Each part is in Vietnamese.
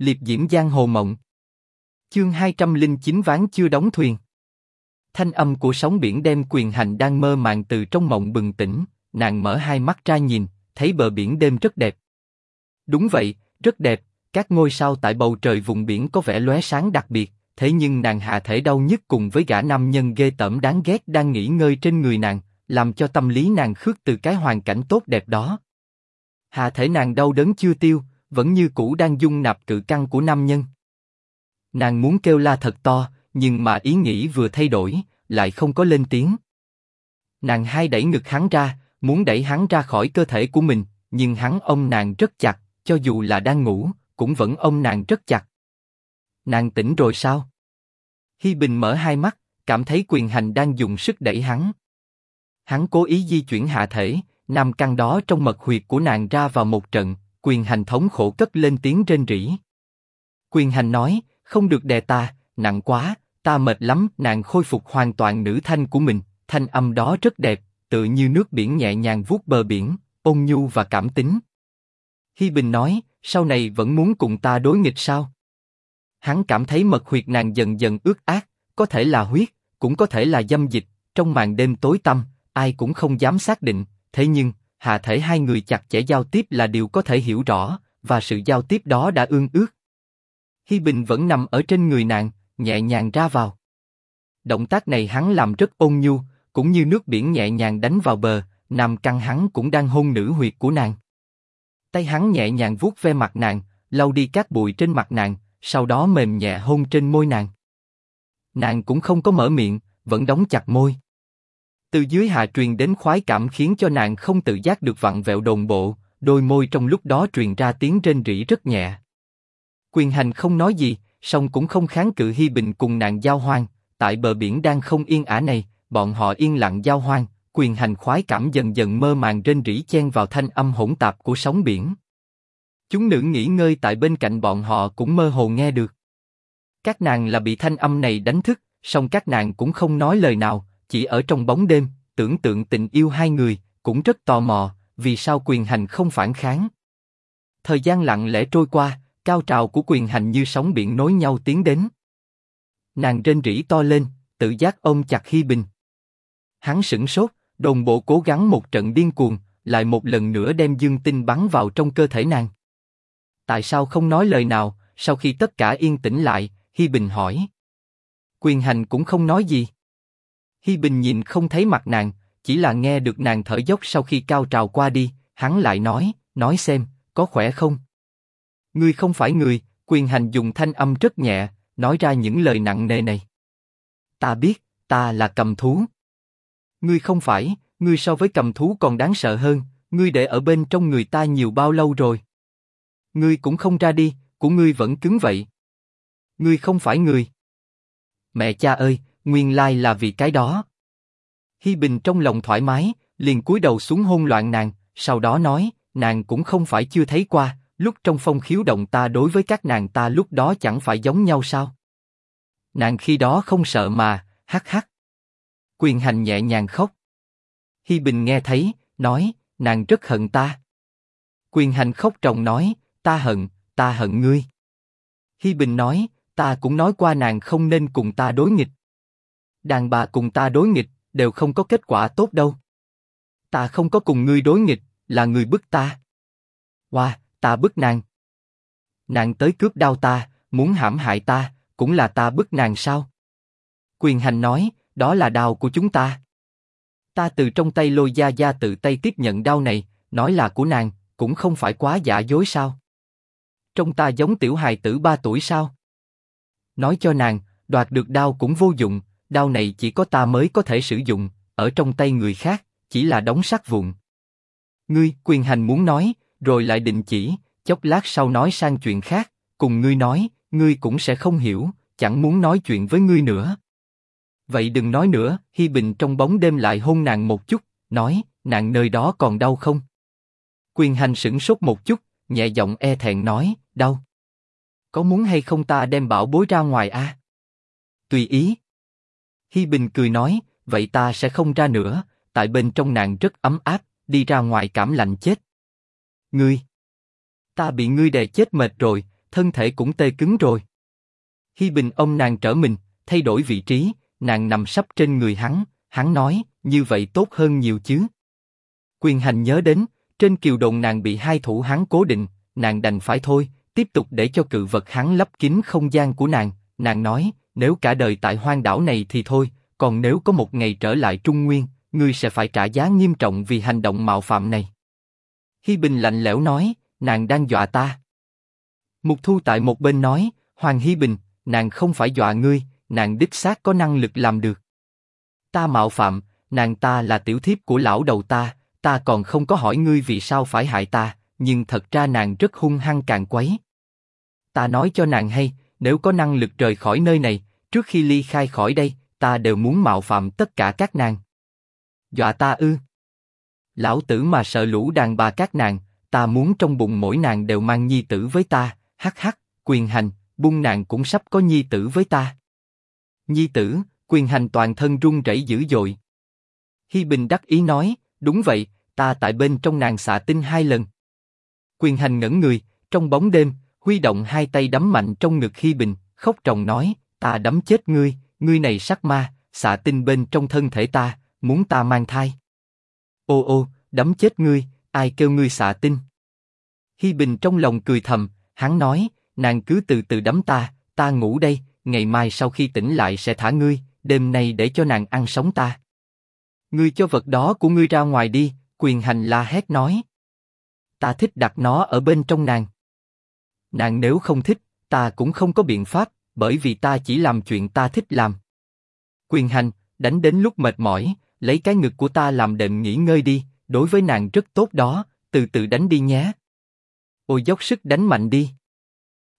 liệp diễm giang hồ mộng. Chương 209 ván chưa đóng thuyền. Thanh âm của sóng biển đem quyền hành đang mơ màng từ trong mộng bừng tỉnh, nàng mở hai mắt ra nhìn, thấy bờ biển đêm rất đẹp. Đúng vậy, rất đẹp, các ngôi sao tại bầu trời vùng biển có vẻ lóe sáng đặc biệt, thế nhưng nàng hạ thể đau nhất cùng với gã nam nhân ghê tởm đáng ghét đang nghỉ ngơi trên người nàng, làm cho tâm lý nàng khước từ cái hoàn cảnh tốt đẹp đó. Hạ thể nàng đau đớn chưa tiêu, vẫn như cũ đang dung nạp cự căn của nam nhân. Nàng muốn kêu la thật to, nhưng mà ý nghĩ vừa thay đổi, lại không có lên tiếng. Nàng hai đẩy ngực hắn ra, muốn đẩy hắn ra khỏi cơ thể của mình, nhưng hắn ôm nàng rất chặt, cho dù là đang ngủ, cũng vẫn ôm nàng rất chặt. Nàng tỉnh rồi sao? Hi Bình mở hai mắt, cảm thấy quyền hành đang dùng sức đẩy hắn. Hắn cố ý di chuyển hạ thể, nằm căn đó trong mật huyệt của nàng ra vào một trận, quyền hành thống khổ cất lên tiếng rên rỉ. Quyền hành nói, không được đè ta, nặng quá, ta mệt lắm. Nàng khôi phục hoàn toàn nữ thanh của mình, thanh âm đó rất đẹp, tự như nước biển nhẹ nhàng vuốt bờ biển, ôn nhu và cảm tính. Hi Bình nói, sau này vẫn muốn cùng ta đối nghịch sao? Hắn cảm thấy mật huyệt nàng dần dần ướt át, có thể là huyết, cũng có thể là dâm dịch. Trong màn đêm tối tăm, ai cũng không dám xác định. Thế nhưng, hạ thể hai người chặt chẽ giao tiếp là điều có thể hiểu rõ, và sự giao tiếp đó đã ương ước. Hi Bình vẫn nằm ở trên người nàng, nhẹ nhàng ra vào. Động tác này hắn làm rất ôn nhu, cũng như nước biển nhẹ nhàng đánh vào bờ, nằm căng hắn cũng đang hôn nữ huyệt của nàng. Tay hắn nhẹ nhàng vuốt ve mặt nàng, lau đi các bụi trên mặt nàng, sau đó mềm nhẹ hôn trên môi nàng. Nàng cũng không có mở miệng, vẫn đóng chặt môi. Từ dưới hạ truyền đến khoái cảm khiến cho nàng không tự giác được vặn vẹo đồng bộ, đôi môi trong lúc đó truyền ra tiếng rên rỉ rất nhẹ. Quyền hành không nói gì, song cũng không kháng cự Hi Bình cùng nàng giao hoang. Tại bờ biển đang không yên ả này, bọn họ yên lặng giao hoang. Quyền hành khoái cảm dần dần mơ màng rên rỉ chen vào thanh âm hỗn tạp của sóng biển. Chúng nữ nghỉ ngơi tại bên cạnh bọn họ cũng mơ hồ nghe được. Các nàng là bị thanh âm này đánh thức, song các nàng cũng không nói lời nào, chỉ ở trong bóng đêm, tưởng tượng tình yêu hai người, cũng rất tò mò, vì sao quyền hành không phản kháng. Thời gian lặng lẽ trôi qua, cao trào của quyền hành như sóng biển nối nhau tiến đến. Nàng trên rỉ to lên, tự giác ôm chặt Hi Bình. Hắn sững sốt, đồng bộ cố gắng một trận điên cuồng, lại một lần nữa đem dương tinh bắn vào trong cơ thể nàng. Tại sao không nói lời nào? Sau khi tất cả yên tĩnh lại, Hi Bình hỏi. Quyền hành cũng không nói gì. Hi Bình nhìn không thấy mặt nàng, chỉ là nghe được nàng thở dốc sau khi cao trào qua đi, hắn lại nói, nói xem, có khỏe không? Ngươi không phải người, quyền hành dùng thanh âm rất nhẹ, nói ra những lời nặng nề này. Ta biết, ta là cầm thú. Ngươi không phải, ngươi so với cầm thú còn đáng sợ hơn, ngươi để ở bên trong người ta nhiều bao lâu rồi? Ngươi cũng không ra đi, của ngươi vẫn cứng vậy. Ngươi không phải người. Mẹ cha ơi, nguyên lai là vì cái đó. Hi Bình trong lòng thoải mái, liền cúi đầu xuống hôn loạn nàng, sau đó nói, nàng cũng không phải chưa thấy qua, lúc trong phong khiếu động ta đối với các nàng ta lúc đó chẳng phải giống nhau sao? Nàng khi đó không sợ mà, hắc hắc. Quyền hành nhẹ nhàng khóc. Hi Bình nghe thấy, nói, nàng rất hận ta. Quyền hành khóc tròng nói, ta hận, ta hận ngươi. Hi Bình nói, ta cũng nói qua nàng không nên cùng ta đối nghịch. Đàn bà cùng ta đối nghịch, đều không có kết quả tốt đâu. Ta không có cùng ngươi đối nghịch, là người bức ta. Wow, ta bức nàng. Nàng tới cướp đau ta, muốn hãm hại ta, cũng là ta bức nàng sao? Quyền hành nói, đó là đau của chúng ta. Ta từ trong tay lôi gia gia tự tay tiếp nhận đau này, nói là của nàng, cũng không phải quá giả dối sao? Trong ta giống tiểu hài tử ba tuổi sao? Nói cho nàng, đoạt được đau cũng vô dụng, đao này chỉ có ta mới có thể sử dụng, ở trong tay người khác, chỉ là đóng sắt vụn. Ngươi, quyền hành muốn nói, rồi lại định chỉ, chốc lát sau nói sang chuyện khác, cùng ngươi nói, ngươi cũng sẽ không hiểu, chẳng muốn nói chuyện với ngươi nữa. Vậy đừng nói nữa, Hi Bình trong bóng đêm lại hôn nàng một chút, nói, nàng nơi đó còn đau không? Quyền hành sững sốt một chút, nhẹ giọng e thẹn nói, đau. Có muốn hay không ta đem bảo bối ra ngoài a? À? Tùy ý. Hi Bình cười nói, vậy ta sẽ không ra nữa, tại bên trong nàng rất ấm áp, đi ra ngoài cảm lạnh chết. Ngươi, ta bị ngươi đè chết mệt rồi, thân thể cũng tê cứng rồi. Hi Bình ông nàng trở mình, thay đổi vị trí, nàng nằm sấp trên người hắn, hắn nói, như vậy tốt hơn nhiều chứ. Quyền hành nhớ đến, trên kiều đồn nàng bị hai thủ hắn cố định, nàng đành phải thôi, tiếp tục để cho cự vật hắn lấp kín không gian của nàng. Nàng nói, nếu cả đời tại hoang đảo này thì thôi, còn nếu có một ngày trở lại Trung Nguyên, ngươi sẽ phải trả giá nghiêm trọng vì hành động mạo phạm này. Hi Bình lạnh lẽo nói, nàng đang dọa ta. Mục Thu tại một bên nói, Hoàng Hi Bình, nàng không phải dọa ngươi, nàng đích xác có năng lực làm được. Ta mạo phạm, nàng ta là tiểu thiếp của lão đầu ta, ta còn không có hỏi ngươi vì sao phải hại ta, nhưng thật ra nàng rất hung hăng càng quấy. Ta nói cho nàng hay, nếu có năng lực rời khỏi nơi này, trước khi ly khai khỏi đây, ta đều muốn mạo phạm tất cả các nàng. Dọa ta ư? Lão tử mà sợ lũ đàn bà các nàng, ta muốn trong bụng mỗi nàng đều mang nhi tử với ta, hắc hắc, quyền hành, bung nàng cũng sắp có nhi tử với ta. Nhi tử, quyền hành toàn thân run rẩy dữ dội. Hi Bình đắc ý nói, đúng vậy, ta tại bên trong nàng xạ tinh hai lần. Quyền hành ngẩn người, trong bóng đêm, huy động hai tay đấm mạnh trong ngực Hi Bình, khóc tròng nói, ta đấm chết ngươi, ngươi này sắc ma, xạ tinh bên trong thân thể ta, muốn ta mang thai. Ô ô, đấm chết ngươi, ai kêu ngươi xạ tinh? Hi Bình trong lòng cười thầm, hắn nói, nàng cứ từ từ đấm ta, ta ngủ đây, ngày mai sau khi tỉnh lại sẽ thả ngươi, đêm nay để cho nàng ăn sống ta. Ngươi cho vật đó của ngươi ra ngoài đi, quyền hành la hét nói. Ta thích đặt nó ở bên trong nàng. Nàng nếu không thích, ta cũng không có biện pháp, bởi vì ta chỉ làm chuyện ta thích làm. Quyền hành, đánh đến lúc mệt mỏi, lấy cái ngực của ta làm đệm nghỉ ngơi đi, đối với nàng rất tốt đó, từ từ đánh đi nhé. Ôi dốc sức đánh mạnh đi.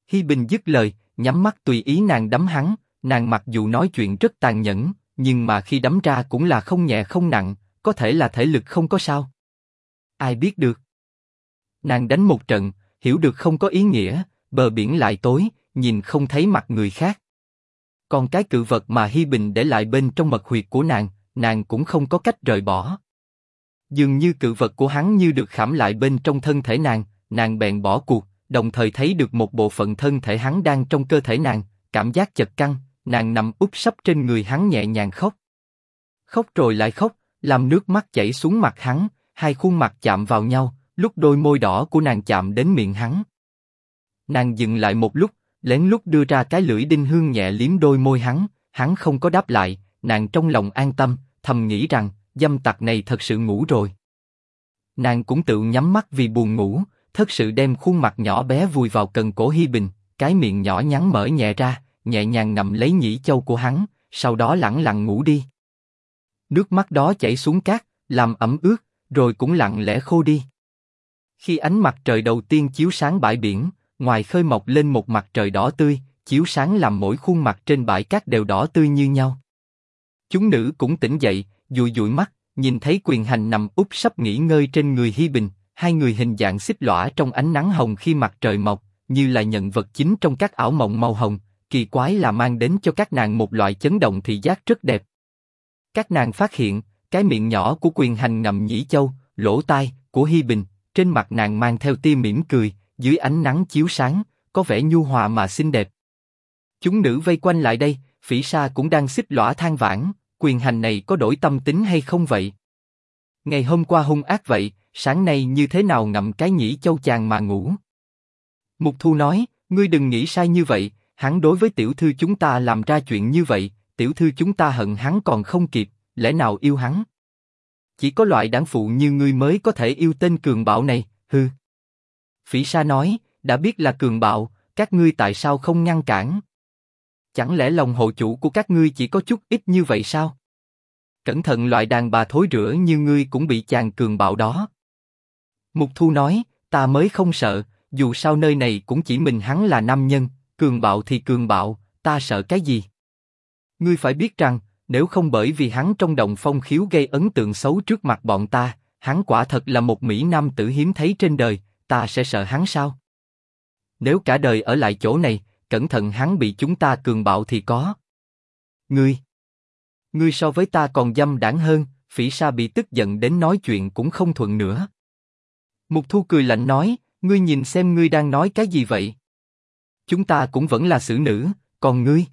Hi Bình dứt lời, nhắm mắt tùy ý nàng đấm hắn, nàng mặc dù nói chuyện rất tàn nhẫn, nhưng mà khi đấm ra cũng là không nhẹ không nặng, có thể là thể lực không có sao. Ai biết được. Nàng đánh một trận, hiểu được không có ý nghĩa, bờ biển lại tối, nhìn không thấy mặt người khác. Còn cái cự vật mà Hi Bình để lại bên trong mật huyệt của nàng, nàng cũng không có cách rời bỏ. Dường như cự vật của hắn như được khảm lại bên trong thân thể nàng, nàng bèn bỏ cuộc, đồng thời thấy được một bộ phận thân thể hắn đang trong cơ thể nàng, cảm giác chật căng, nàng nằm úp sấp trên người hắn nhẹ nhàng khóc. Khóc rồi lại khóc, làm nước mắt chảy xuống mặt hắn, hai khuôn mặt chạm vào nhau, lúc đôi môi đỏ của nàng chạm đến miệng hắn. Nàng dừng lại một lúc, lén lút đưa ra cái lưỡi đinh hương nhẹ liếm đôi môi hắn, hắn không có đáp lại, nàng trong lòng an tâm, thầm nghĩ rằng, dâm tặc này thật sự ngủ rồi. Nàng cũng tự nhắm mắt vì buồn ngủ, thật sự đem khuôn mặt nhỏ bé vùi vào cần cổ Hi Bình, cái miệng nhỏ nhắn mở nhẹ ra, nhẹ nhàng ngậm lấy nhĩ châu của hắn, sau đó lặng lặng ngủ đi. Nước mắt đó chảy xuống cát, làm ẩm ướt, rồi cũng lặng lẽ khô đi. Khi ánh mặt trời đầu tiên chiếu sáng bãi biển, ngoài khơi mọc lên một mặt trời đỏ tươi, chiếu sáng làm mỗi khuôn mặt trên bãi cát đều đỏ tươi như nhau. Chúng nữ cũng tỉnh dậy, dụi dụi mắt, nhìn thấy quyền hành nằm úp sắp nghỉ ngơi trên người Hi Bình, hai người hình dạng xích lõa trong ánh nắng hồng khi mặt trời mọc, như là nhận vật chính trong các ảo mộng màu hồng, kỳ quái là mang đến cho các nàng một loại chấn động thị giác rất đẹp. Các nàng phát hiện, cái miệng nhỏ của quyền hành ngầm nhĩ châu, lỗ tai của Hi Bình, trên mặt nàng mang theo tia mỉm cười, dưới ánh nắng chiếu sáng, có vẻ nhu hòa mà xinh đẹp. Chúng nữ vây quanh lại đây, phỉ sa cũng đang xích lõa than vãn, quyền hành này có đổi tâm tính hay không vậy? Ngày hôm qua hung ác vậy, sáng nay như thế nào ngậm cái nhĩ châu chàng mà ngủ? Mục Thu nói, ngươi đừng nghĩ sai như vậy, hắn đối với tiểu thư chúng ta làm ra chuyện như vậy, tiểu thư chúng ta hận hắn còn không kịp, lẽ nào yêu hắn? Chỉ có loại đảng phụ như ngươi mới có thể yêu tên cường bạo này, hư. Phỉ Sa nói, đã biết là cường bạo, các ngươi tại sao không ngăn cản? Chẳng lẽ lòng hộ chủ của các ngươi chỉ có chút ít như vậy sao? Cẩn thận loại đàn bà thối rữa như ngươi cũng bị chàng cường bạo đó. Mục Thu nói, ta mới không sợ, dù sao nơi này cũng chỉ mình hắn là nam nhân, cường bạo thì cường bạo, ta sợ cái gì? Ngươi phải biết rằng, nếu không bởi vì hắn trong động phong khiếu gây ấn tượng xấu trước mặt bọn ta, hắn quả thật là một mỹ nam tử hiếm thấy trên đời, ta sẽ sợ hắn sao? Nếu cả đời ở lại chỗ này, cẩn thận hắn bị chúng ta cường bạo thì có. Ngươi, ngươi so với ta còn dâm đảng hơn, phỉ sa bị tức giận đến nói chuyện cũng không thuận nữa. Mục Thu cười lạnh nói, ngươi nhìn xem ngươi đang nói cái gì vậy? Chúng ta cũng vẫn là xử nữ, còn ngươi?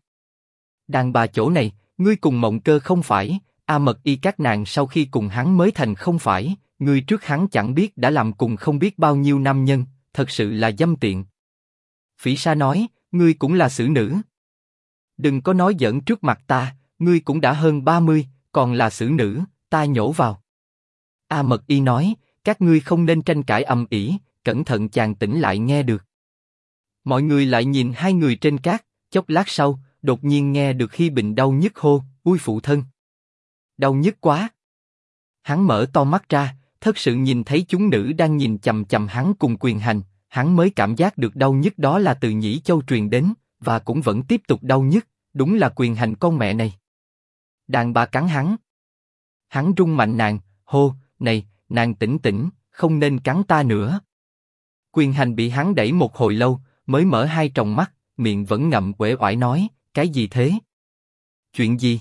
Đàn bà chỗ này, ngươi cùng mộng cơ không phải, A mật y các nàng sau khi cùng hắn mới thành không phải, ngươi trước hắn chẳng biết đã làm cùng không biết bao nhiêu nam nhân, thật sự là dâm tiện. Phỉ Sa nói, ngươi cũng là xử nữ. Đừng có nói giỡn trước mặt ta, ngươi cũng đã hơn 30, còn là xử nữ, ta nhổ vào. A Mật Y nói, các ngươi không nên tranh cãi âm ỉ, cẩn thận chàng tỉnh lại nghe được. Mọi người lại nhìn hai người trên cát, chốc lát sau, đột nhiên nghe được khi Bình đau nhức hô, ui phụ thân. Đau nhức quá. Hắn mở to mắt ra, thật sự nhìn thấy chúng nữ đang nhìn chầm chầm hắn cùng quyền hành, hắn mới cảm giác được đau nhức đó là từ nhĩ châu truyền đến, và cũng vẫn tiếp tục đau nhức, đúng là quyền hành con mẹ này. Đàn bà cắn hắn. Hắn rung mạnh nàng, hô, này, nàng tỉnh tỉnh, không nên cắn ta nữa. Quyền hành bị hắn đẩy một hồi lâu, mới mở hai tròng mắt, miệng vẫn ngậm uể oải nói, cái gì thế? Chuyện gì?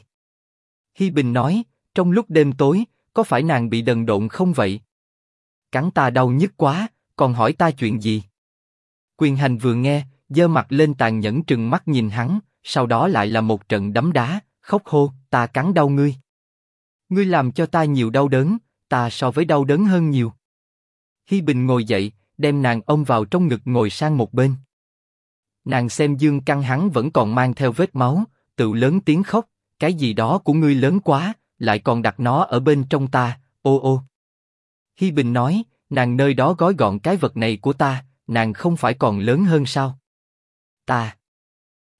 Hi Bình nói, trong lúc đêm tối, có phải nàng bị đần độn không vậy? Cắn ta đau nhức quá, còn hỏi ta chuyện gì? Quyền hành vừa nghe, giơ mặt lên tàn nhẫn trừng mắt nhìn hắn, sau đó lại là một trận đấm đá, khóc hô, ta cắn đau ngươi. Ngươi làm cho ta nhiều đau đớn, ta so với đau đớn hơn nhiều. Hi Bình ngồi dậy, đem nàng ôm vào trong ngực ngồi sang một bên. Nàng xem dương căn hắn vẫn còn mang theo vết máu, tự lớn tiếng khóc, cái gì đó của ngươi lớn quá, lại còn đặt nó ở bên trong ta, ô ô. Hi Bình nói, nàng nơi đó gói gọn cái vật này của ta, nàng không phải còn lớn hơn sao? Ta,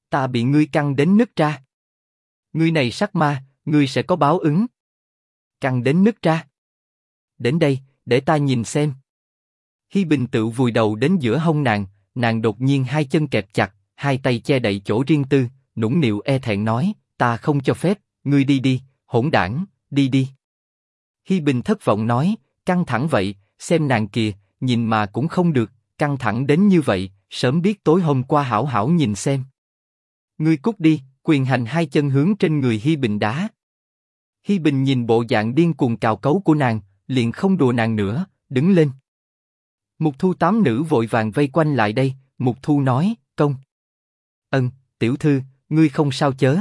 ta bị ngươi căng đến nứt ra. Ngươi này sắc ma, ngươi sẽ có báo ứng. Căng đến nứt ra. Đến đây, để ta nhìn xem. Hi Bình tự vùi đầu đến giữa hông nàng, nàng đột nhiên hai chân kẹp chặt, hai tay che đậy chỗ riêng tư, nũng nịu e thẹn nói, ta không cho phép, ngươi đi đi, hỗn đảng, đi đi. Hi Bình thất vọng nói, căng thẳng vậy, xem nàng kìa, nhìn mà cũng không được, căng thẳng đến như vậy, sớm biết tối hôm qua hảo hảo nhìn xem. Ngươi cút đi, quyền hành hai chân hướng trên người Hi Bình đá. Hi Bình nhìn bộ dạng điên cuồng cào cấu của nàng, liền không đùa nàng nữa, đứng lên. Mục Thu tám nữ vội vàng vây quanh lại đây, Mục Thu nói, công. Ân, tiểu thư, ngươi không sao chớ.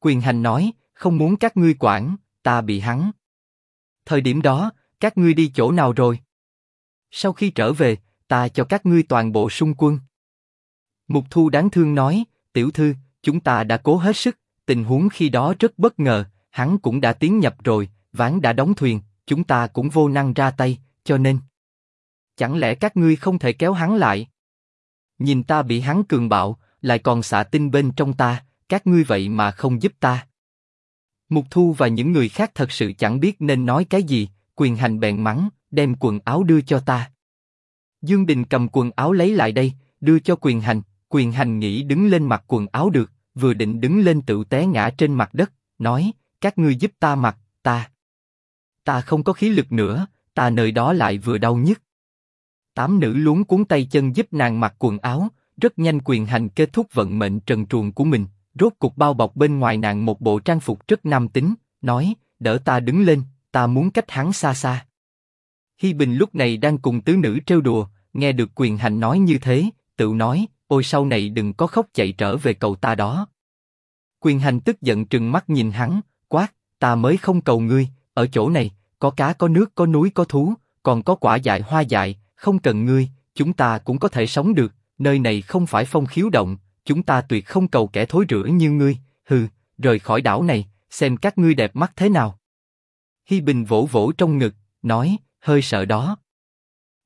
Quyền hành nói, không muốn các ngươi quản, ta bị hắn. Thời điểm đó, các ngươi đi chỗ nào rồi? Sau khi trở về, ta cho các ngươi toàn bộ xung quân. Mục Thu đáng thương nói, tiểu thư, chúng ta đã cố hết sức, tình huống khi đó rất bất ngờ, hắn cũng đã tiến nhập rồi, ván đã đóng thuyền, chúng ta cũng vô năng ra tay, cho nên. Chẳng lẽ các ngươi không thể kéo hắn lại? Nhìn ta bị hắn cường bạo, lại còn xạ tinh bên trong ta, các ngươi vậy mà không giúp ta. Mục Thu và những người khác thật sự chẳng biết nên nói cái gì, quyền hành bèn mắng, đem quần áo đưa cho ta. Dương Đình cầm quần áo lấy lại đây, đưa cho quyền hành, quyền hành nghĩ đứng lên mặc quần áo được, vừa định đứng lên tự té ngã trên mặt đất, nói, các ngươi giúp ta mặc, ta. Ta không có khí lực nữa, ta nơi đó lại vừa đau nhức. Tám nữ luống cuốn tay chân giúp nàng mặc quần áo, rất nhanh quyền hành kết thúc vận mệnh trần truồng của mình, rốt cục bao bọc bên ngoài nàng một bộ trang phục rất nam tính, nói, đỡ ta đứng lên, ta muốn cách hắn xa xa. Hi Bình lúc này đang cùng tứ nữ trêu đùa, nghe được quyền hành nói như thế, tự nói, ôi sau này đừng có khóc chạy trở về cầu ta đó. Quyền hành tức giận trừng mắt nhìn hắn, quát, ta mới không cầu ngươi, ở chỗ này, có cá có nước có núi có thú, còn có quả dại hoa dại, không cần ngươi, chúng ta cũng có thể sống được, nơi này không phải phong khiếu động, chúng ta tuyệt không cầu kẻ thối rữa như ngươi, hừ, rời khỏi đảo này, xem các ngươi đẹp mắt thế nào. Hi Bình vỗ vỗ trong ngực, nói, hơi sợ đó.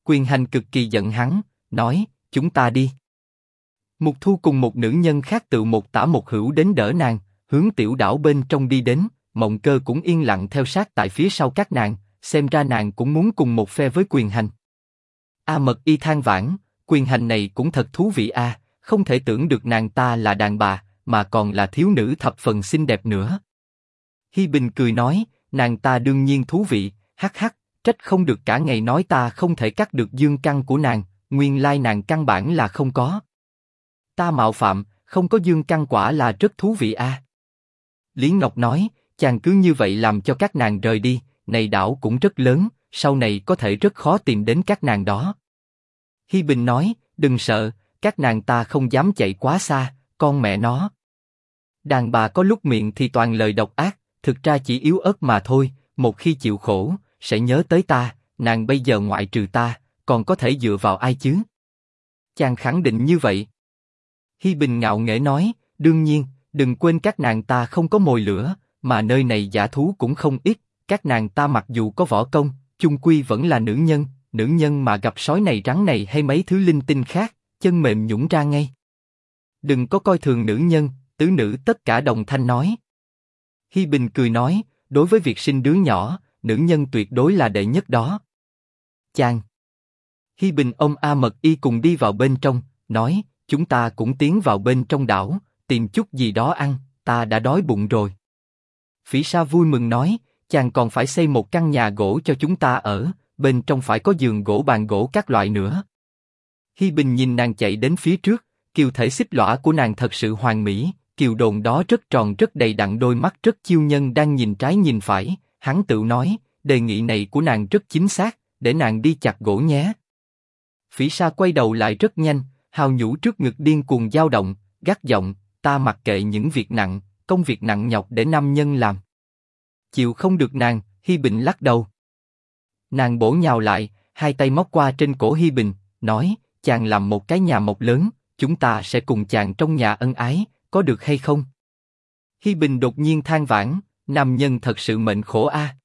Quyền hành cực kỳ giận hắn, nói, chúng ta đi. Mục Thu cùng một nữ nhân khác tự một tả một hữu đến đỡ nàng, hướng tiểu đảo bên trong đi đến, Mộng Cơ cũng yên lặng theo sát tại phía sau các nàng, xem ra nàng cũng muốn cùng một phe với quyền hành. A Mật Y than vãn, quyền hành này cũng thật thú vị a, không thể tưởng được nàng ta là đàn bà, mà còn là thiếu nữ thập phần xinh đẹp nữa. Hi Bình cười nói, nàng ta đương nhiên thú vị, hắc hắc, trách không được cả ngày nói ta không thể cắt được dương căn của nàng, nguyên lai nàng căn bản là không có. Ta mạo phạm, không có dương căn quả là rất thú vị a. Lý Ngọc nói, chàng cứ như vậy làm cho các nàng rời đi, này đảo cũng rất lớn, sau này có thể rất khó tìm đến các nàng đó. Hi Bình nói, đừng sợ, các nàng ta không dám chạy quá xa, con mẹ nó. Đàn bà có lúc miệng thì toàn lời độc ác, thực ra chỉ yếu ớt mà thôi, một khi chịu khổ, sẽ nhớ tới ta, nàng bây giờ ngoại trừ ta, còn có thể dựa vào ai chứ? Chàng khẳng định như vậy. Hi Bình ngạo nghễ nói, đương nhiên, đừng quên các nàng ta không có mồi lửa, mà nơi này giả thú cũng không ít, các nàng ta mặc dù có võ công, chung quy vẫn là nữ nhân, nữ nhân mà gặp sói này rắn này hay mấy thứ linh tinh khác, chân mềm nhũng ra ngay. Đừng có coi thường nữ nhân, tứ nữ tất cả đồng thanh nói. Hi Bình cười nói, đối với việc sinh đứa nhỏ, nữ nhân tuyệt đối là đệ nhất đó. Chàng. Hi Bình ông A Mật Y cùng đi vào bên trong, nói, chúng ta cũng tiến vào bên trong đảo, tìm chút gì đó ăn, ta đã đói bụng rồi. Phỉ Sa vui mừng nói, chàng còn phải xây một căn nhà gỗ cho chúng ta ở, bên trong phải có giường gỗ bàn gỗ các loại nữa. Hi Bình nhìn nàng chạy đến phía trước, kiều thể xích lõa của nàng thật sự hoàn mỹ, kiều đồn đó rất tròn rất đầy đặn đôi mắt rất chiêu nhân đang nhìn trái nhìn phải, hắn tự nói, đề nghị này của nàng rất chính xác, để nàng đi chặt gỗ nhé. Phỉ Sa quay đầu lại rất nhanh, hào nhũ trước ngực điên cuồng dao động, gắt giọng, ta mặc kệ những việc nặng, công việc nặng nhọc để nam nhân làm. Chịu không được nàng, Hi Bình lắc đầu. Nàng bổ nhào lại, hai tay móc qua trên cổ Hi Bình, nói, chàng làm một cái nhà mộc lớn, chúng ta sẽ cùng chàng trong nhà ân ái, có được hay không? Hi Bình đột nhiên than vãn, nam nhân thật sự mệnh khổ a.